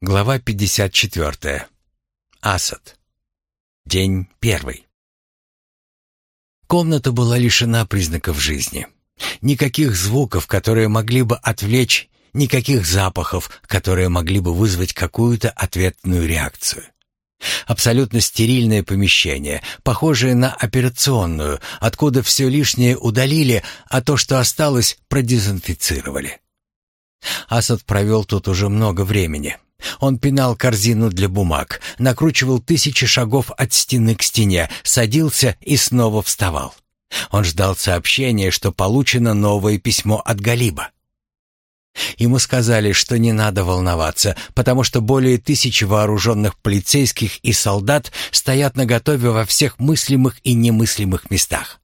Глава 54. Асад. День первый. Комната была лишена признаков жизни. Никаких звуков, которые могли бы отвлечь, никаких запахов, которые могли бы вызвать какую-то ответную реакцию. Абсолютно стерильное помещение, похожее на операционную, откуда все лишнее удалили, а то, что осталось, продезинфицировали. Асад провел тут уже много времени. Он пинал корзину для бумаг, накручивал тысячи шагов от стены к стене, садился и снова вставал. Он ждал сообщения, что получено новое письмо от Галиба. Ему сказали, что не надо волноваться, потому что более тысячи вооруженных полицейских и солдат стоят наготове во всех мыслимых и немыслимых местах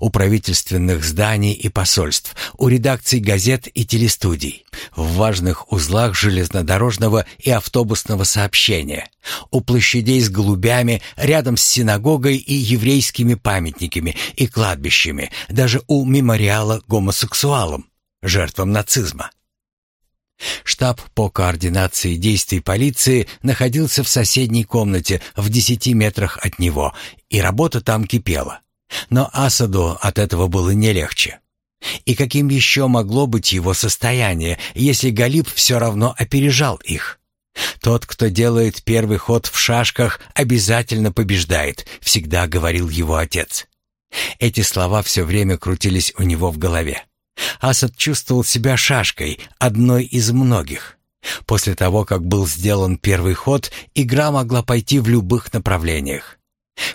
у правительственных зданий и посольств, у редакций газет и телестудий, в важных узлах железнодорожного и автобусного сообщения, у площадей с голубями, рядом с синагогой и еврейскими памятниками и кладбищами, даже у мемориала гомосексуалам, жертвам нацизма. Штаб по координации действий полиции находился в соседней комнате в десяти метрах от него, и работа там кипела. Но Асаду от этого было не легче. И каким еще могло быть его состояние, если Галиб все равно опережал их? «Тот, кто делает первый ход в шашках, обязательно побеждает», — всегда говорил его отец. Эти слова все время крутились у него в голове. Асад чувствовал себя шашкой, одной из многих. После того, как был сделан первый ход, игра могла пойти в любых направлениях.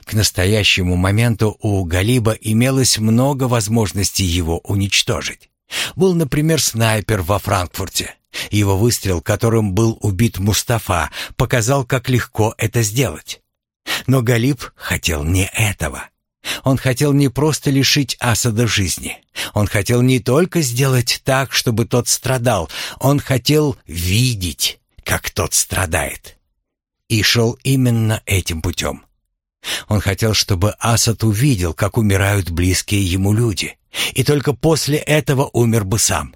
К настоящему моменту у Галиба имелось много возможностей его уничтожить. Был, например, снайпер во Франкфурте. Его выстрел, которым был убит Мустафа, показал, как легко это сделать. Но Галиб хотел не этого. Он хотел не просто лишить Асада жизни. Он хотел не только сделать так, чтобы тот страдал. Он хотел видеть, как тот страдает. И шел именно этим путем. Он хотел, чтобы Асад увидел, как умирают близкие ему люди, и только после этого умер бы сам.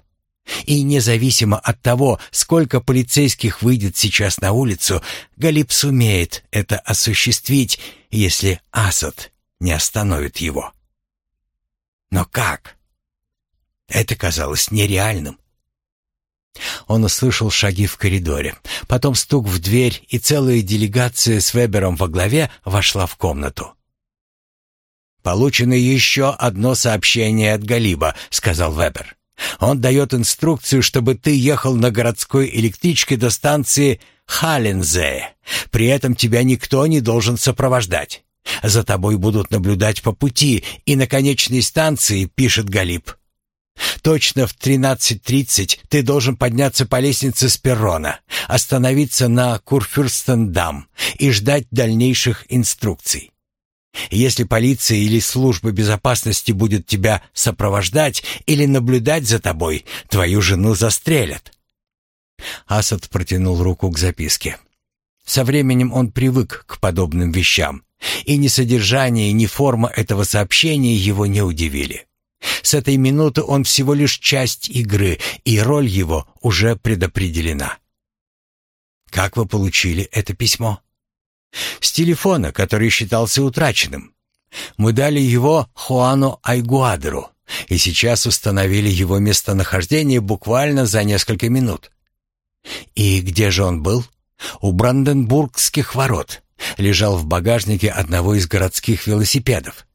И независимо от того, сколько полицейских выйдет сейчас на улицу, Галиб сумеет это осуществить, если Асад не остановит его. Но как? Это казалось нереальным. Он услышал шаги в коридоре, потом стук в дверь, и целая делегация с Вебером во главе вошла в комнату. «Получено еще одно сообщение от Галиба», — сказал Вебер. «Он дает инструкцию, чтобы ты ехал на городской электричке до станции Халлензее. При этом тебя никто не должен сопровождать. За тобой будут наблюдать по пути, и на конечной станции, пишет Галиб, Точно в 13.30 ты должен подняться по лестнице с перрона, остановиться на Курфюрстендам и ждать дальнейших инструкций. Если полиция или служба безопасности будет тебя сопровождать или наблюдать за тобой, твою жену застрелят. Асад протянул руку к записке. Со временем он привык к подобным вещам, и ни содержание, ни форма этого сообщения его не удивили. С этой минуты он всего лишь часть игры, и роль его уже предопределена. Как вы получили это письмо? С телефона, который считался утраченным. Мы дали его Хуану Айгуадеру, и сейчас установили его местонахождение буквально за несколько минут. И где же он был? У Бранденбургских ворот. Лежал в багажнике одного из городских велосипедов.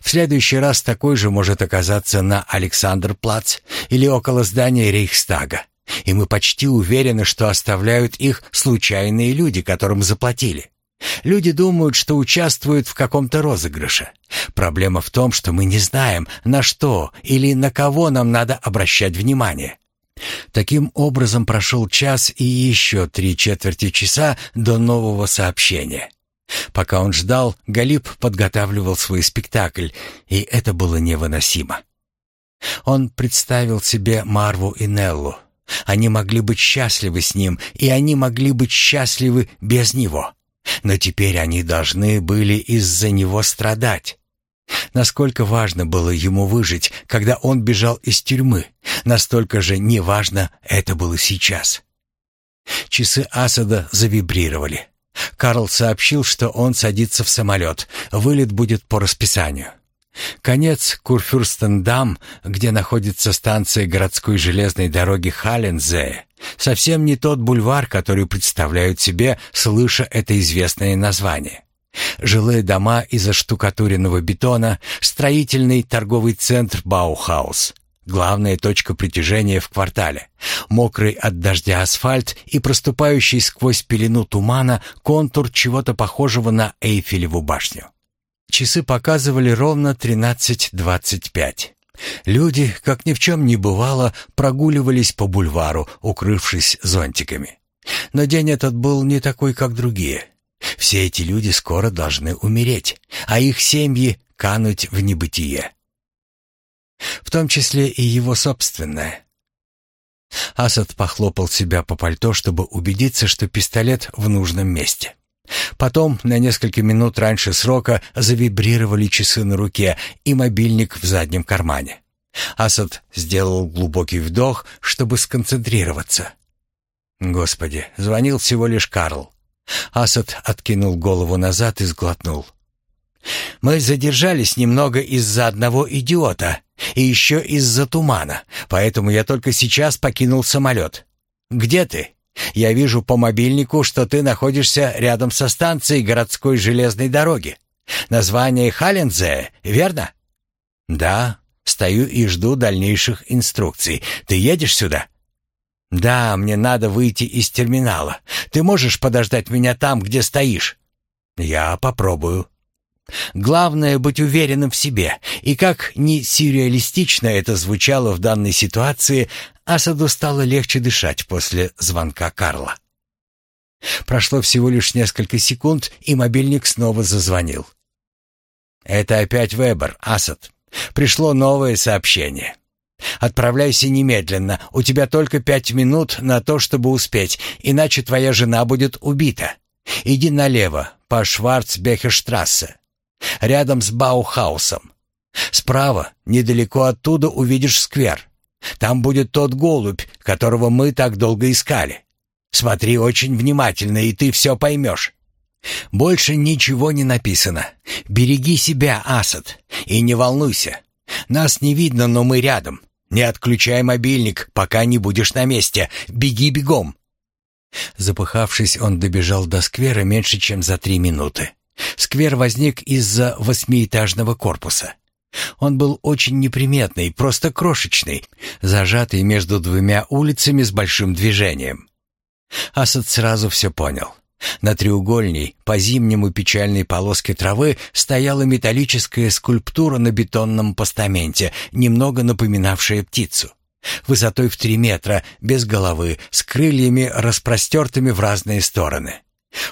В следующий раз такой же может оказаться на Александр-Плац или около здания Рейхстага. И мы почти уверены, что оставляют их случайные люди, которым заплатили. Люди думают, что участвуют в каком-то розыгрыше. Проблема в том, что мы не знаем, на что или на кого нам надо обращать внимание. Таким образом прошел час и еще три четверти часа до нового сообщения. Пока он ждал, Галиб подготавливал свой спектакль, и это было невыносимо. Он представил себе Марву и Неллу. Они могли быть счастливы с ним, и они могли быть счастливы без него. Но теперь они должны были из-за него страдать. Насколько важно было ему выжить, когда он бежал из тюрьмы, настолько же неважно это было сейчас. Часы Асада завибрировали. Карл сообщил, что он садится в самолет. Вылет будет по расписанию. Конец Курфюрстендам, где находится станция городской железной дороги Халлензее, совсем не тот бульвар, который представляют себе, слыша это известное название. Жилые дома из оштукатуренного бетона, строительный торговый центр Баухаус, главная точка притяжения в квартале, мокрый от дождя асфальт и проступающий сквозь пелену тумана контур чего-то похожего на Эйфелеву башню. Часы показывали ровно 13.25. Люди, как ни в чем не бывало, прогуливались по бульвару, укрывшись зонтиками. Но день этот был не такой, как другие. Все эти люди скоро должны умереть, а их семьи кануть в небытие. В том числе и его собственное. Асад похлопал себя по пальто, чтобы убедиться, что пистолет в нужном месте. Потом, на несколько минут раньше срока, завибрировали часы на руке и мобильник в заднем кармане. Асад сделал глубокий вдох, чтобы сконцентрироваться. Господи, звонил всего лишь Карл. Асад откинул голову назад и сглотнул. «Мы задержались немного из-за одного идиота и еще из-за тумана, поэтому я только сейчас покинул самолет. Где ты? Я вижу по мобильнику, что ты находишься рядом со станцией городской железной дороги. Название Халензе, верно?» «Да, стою и жду дальнейших инструкций. Ты едешь сюда?» «Да, мне надо выйти из терминала. Ты можешь подождать меня там, где стоишь?» «Я попробую». Главное — быть уверенным в себе. И как ни сюрреалистично это звучало в данной ситуации, Асаду стало легче дышать после звонка Карла. Прошло всего лишь несколько секунд, и мобильник снова зазвонил. «Это опять Вебер, Асад. Пришло новое сообщение. Отправляйся немедленно. У тебя только пять минут на то, чтобы успеть, иначе твоя жена будет убита. Иди налево, по Шварцбехерштрассе, рядом с Баухаусом. Справа, недалеко оттуда, увидишь сквер. Там будет тот голубь, которого мы так долго искали. Смотри очень внимательно, и ты все поймешь. Больше ничего не написано. Береги себя, Асад, и не волнуйся. Нас не видно, но мы рядом. Не отключай мобильник, пока не будешь на месте. Беги бегом. Запыхавшись, он добежал до сквера меньше, чем за три минуты. Сквер возник из-за восьмиэтажного корпуса. Он был очень неприметный, просто крошечный, зажатый между двумя улицами с большим движением. Асад сразу все понял. На треугольней, по-зимнему печальной полоске травы стояла металлическая скульптура на бетонном постаменте, немного напоминавшая птицу. Высотой в три метра, без головы, с крыльями распростертыми в разные стороны.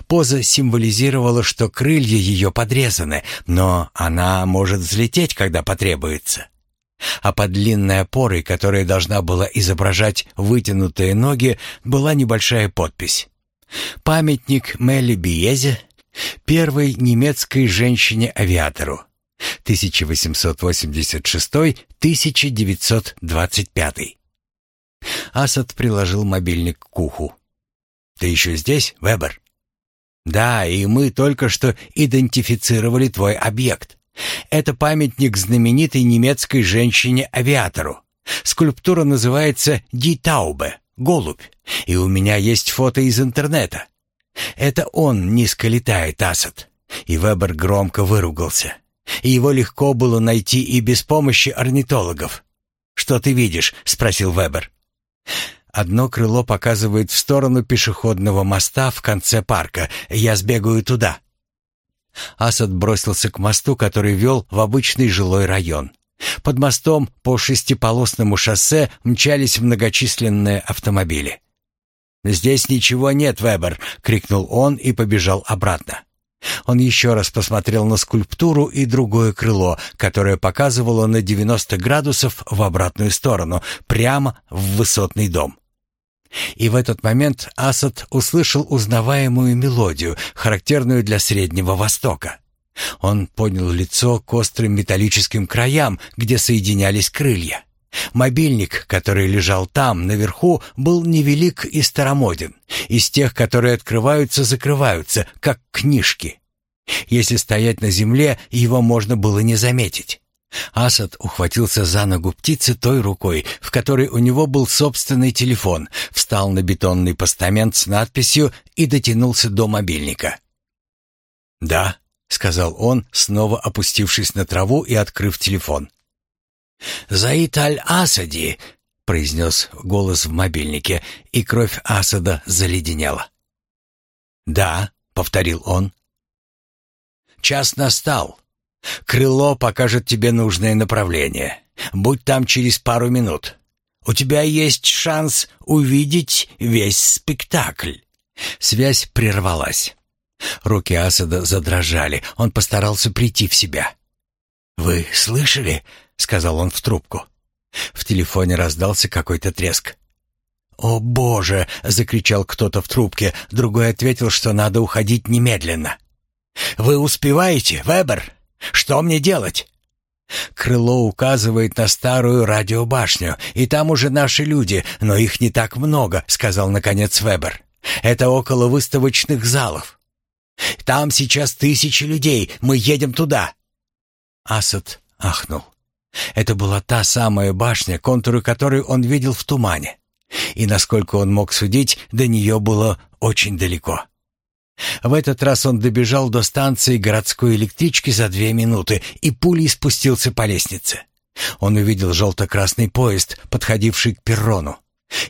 Поза символизировала, что крылья ее подрезаны, но она может взлететь, когда потребуется. А под длинной опорой, которая должна была изображать вытянутые ноги, была небольшая подпись. Памятник Мелли Биезе, первой немецкой женщине-авиатору, 1886-1925. Асад приложил мобильник к уху. «Ты еще здесь, Вебер?» «Да, и мы только что идентифицировали твой объект. Это памятник знаменитой немецкой женщине-авиатору. Скульптура называется «Ди Таубе» — «Голубь». И у меня есть фото из интернета. Это он низко летает, Асад. И Вебер громко выругался. И его легко было найти и без помощи орнитологов. «Что ты видишь?» — спросил Вебер. «Одно крыло показывает в сторону пешеходного моста в конце парка. Я сбегаю туда». Асад бросился к мосту, который вел в обычный жилой район. Под мостом по шестиполосному шоссе мчались многочисленные автомобили. «Здесь ничего нет, Вебер!» — крикнул он и побежал обратно. Он еще раз посмотрел на скульптуру и другое крыло, которое показывало на 90 градусов в обратную сторону, прямо в высотный дом. И в этот момент Асад услышал узнаваемую мелодию, характерную для Среднего Востока. Он поднял лицо к острым металлическим краям, где соединялись крылья. Мобильник, который лежал там, наверху, был невелик и старомоден, из тех, которые открываются-закрываются, как книжки. Если стоять на земле, его можно было не заметить. Асад ухватился за ногу птицы той рукой, в которой у него был собственный телефон, встал на бетонный постамент с надписью и дотянулся до мобильника. «Да», — сказал он, снова опустившись на траву и открыв телефон. «Заид аль-Асади», — произнес голос в мобильнике, и кровь Асада заледенела. «Да», — повторил он. «Час настал. Крыло покажет тебе нужное направление. Будь там через пару минут. У тебя есть шанс увидеть весь спектакль». Связь прервалась. Руки Асада задрожали. Он постарался прийти в себя. «Вы слышали?» — сказал он в трубку. В телефоне раздался какой-то треск. «О, Боже!» — закричал кто-то в трубке. Другой ответил, что надо уходить немедленно. «Вы успеваете, Вебер? Что мне делать?» Крыло указывает на старую радиобашню, и там уже наши люди, но их не так много, сказал наконец Вебер. Это около выставочных залов. Там сейчас тысячи людей, мы едем туда. Асад ахнул. Это была та самая башня, контуры которой он видел в тумане. И насколько он мог судить, до нее было очень далеко. В этот раз он добежал до станции городской электрички за две минуты и пулей спустился по лестнице. Он увидел желто-красный поезд, подходивший к перрону,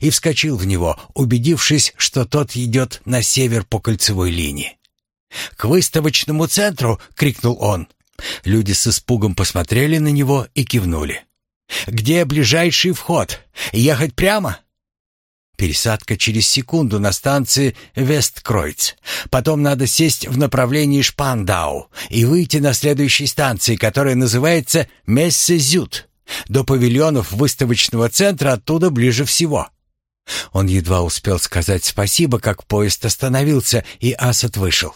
и вскочил в него, убедившись, что тот идет на север по кольцевой линии. «К выставочному центру!» — крикнул он. Люди с испугом посмотрели на него и кивнули. «Где ближайший вход? Ехать прямо?» Пересадка через секунду на станции Весткройц. Потом надо сесть в направлении Шпандау и выйти на следующей станции, которая называется Мессезют. До павильонов выставочного центра оттуда ближе всего. Он едва успел сказать спасибо, как поезд остановился, и Асад вышел.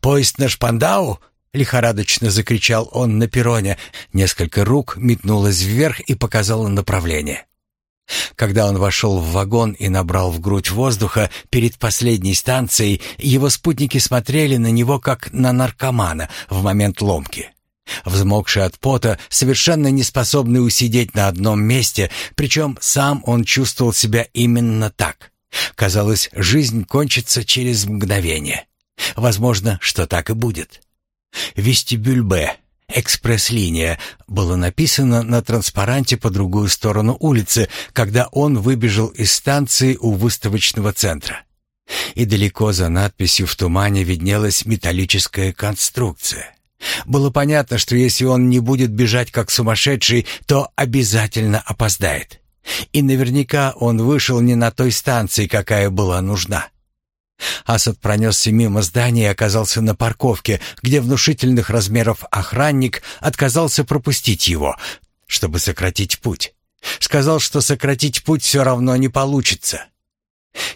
«Поезд на Шпандау?» — лихорадочно закричал он на перроне. Несколько рук метнулось вверх и показало направление. Когда он вошел в вагон и набрал в грудь воздуха перед последней станцией, его спутники смотрели на него как на наркомана в момент ломки. Взмокший от пота, совершенно неспособный усидеть на одном месте, причем сам он чувствовал себя именно так. Казалось, жизнь кончится через мгновение. Возможно, что так и будет. Вестибюль «Б» «Экспресс-линия» было написано на транспаранте по другую сторону улицы, когда он выбежал из станции у выставочного центра. И далеко за надписью в тумане виднелась металлическая конструкция. Было понятно, что если он не будет бежать как сумасшедший, то обязательно опоздает. И наверняка он вышел не на той станции, какая была нужна. Асад пронесся мимо здания и оказался на парковке, где внушительных размеров охранник отказался пропустить его, чтобы сократить путь. Сказал, что сократить путь все равно не получится.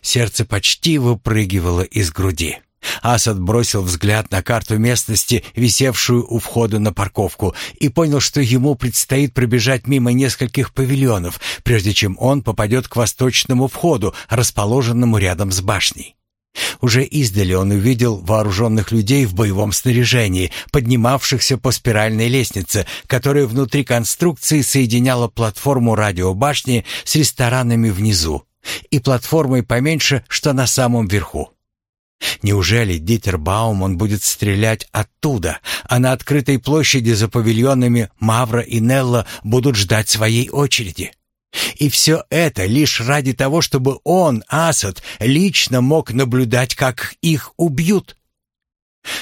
Сердце почти выпрыгивало из груди. Асад бросил взгляд на карту местности, висевшую у входа на парковку, и понял, что ему предстоит пробежать мимо нескольких павильонов, прежде чем он попадет к восточному входу, расположенному рядом с башней. Уже издали он увидел вооруженных людей в боевом снаряжении, поднимавшихся по спиральной лестнице, которая внутри конструкции соединяла платформу радиобашни с ресторанами внизу и платформой поменьше, что на самом верху. Неужели Дитер Бауман будет стрелять оттуда, а на открытой площади за павильонами Мавра и Нелла будут ждать своей очереди? И все это лишь ради того, чтобы он, Асад, лично мог наблюдать, как их убьют.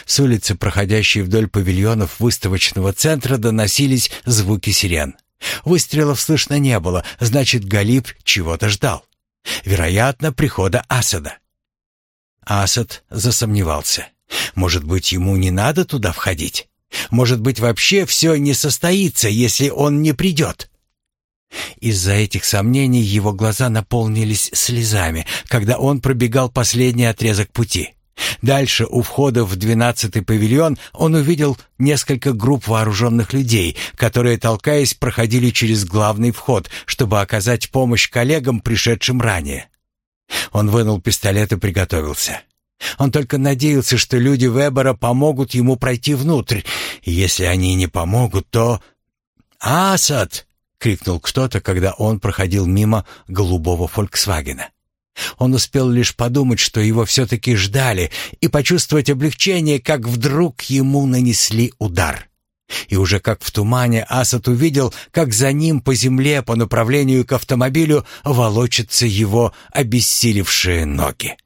С улицы, проходящей вдоль павильонов выставочного центра, доносились звуки сирен. Выстрелов слышно не было, значит, Галиб чего-то ждал. Вероятно, прихода Асада. Асад засомневался. Может быть, ему не надо туда входить? Может быть, вообще все не состоится, если он не придет? Из-за этих сомнений его глаза наполнились слезами, когда он пробегал последний отрезок пути. Дальше, у входа в двенадцатый павильон, он увидел несколько групп вооруженных людей, которые, толкаясь, проходили через главный вход, чтобы оказать помощь коллегам, пришедшим ранее. Он вынул пистолет и приготовился. Он только надеялся, что люди Вебера помогут ему пройти внутрь. Если они не помогут, то... «Асад!» — крикнул кто-то, когда он проходил мимо голубого «Фольксвагена». Он успел лишь подумать, что его все-таки ждали, и почувствовать облегчение, как вдруг ему нанесли удар. И уже как в тумане Асад увидел, как за ним по земле по направлению к автомобилю волочатся его обессилевшие ноги.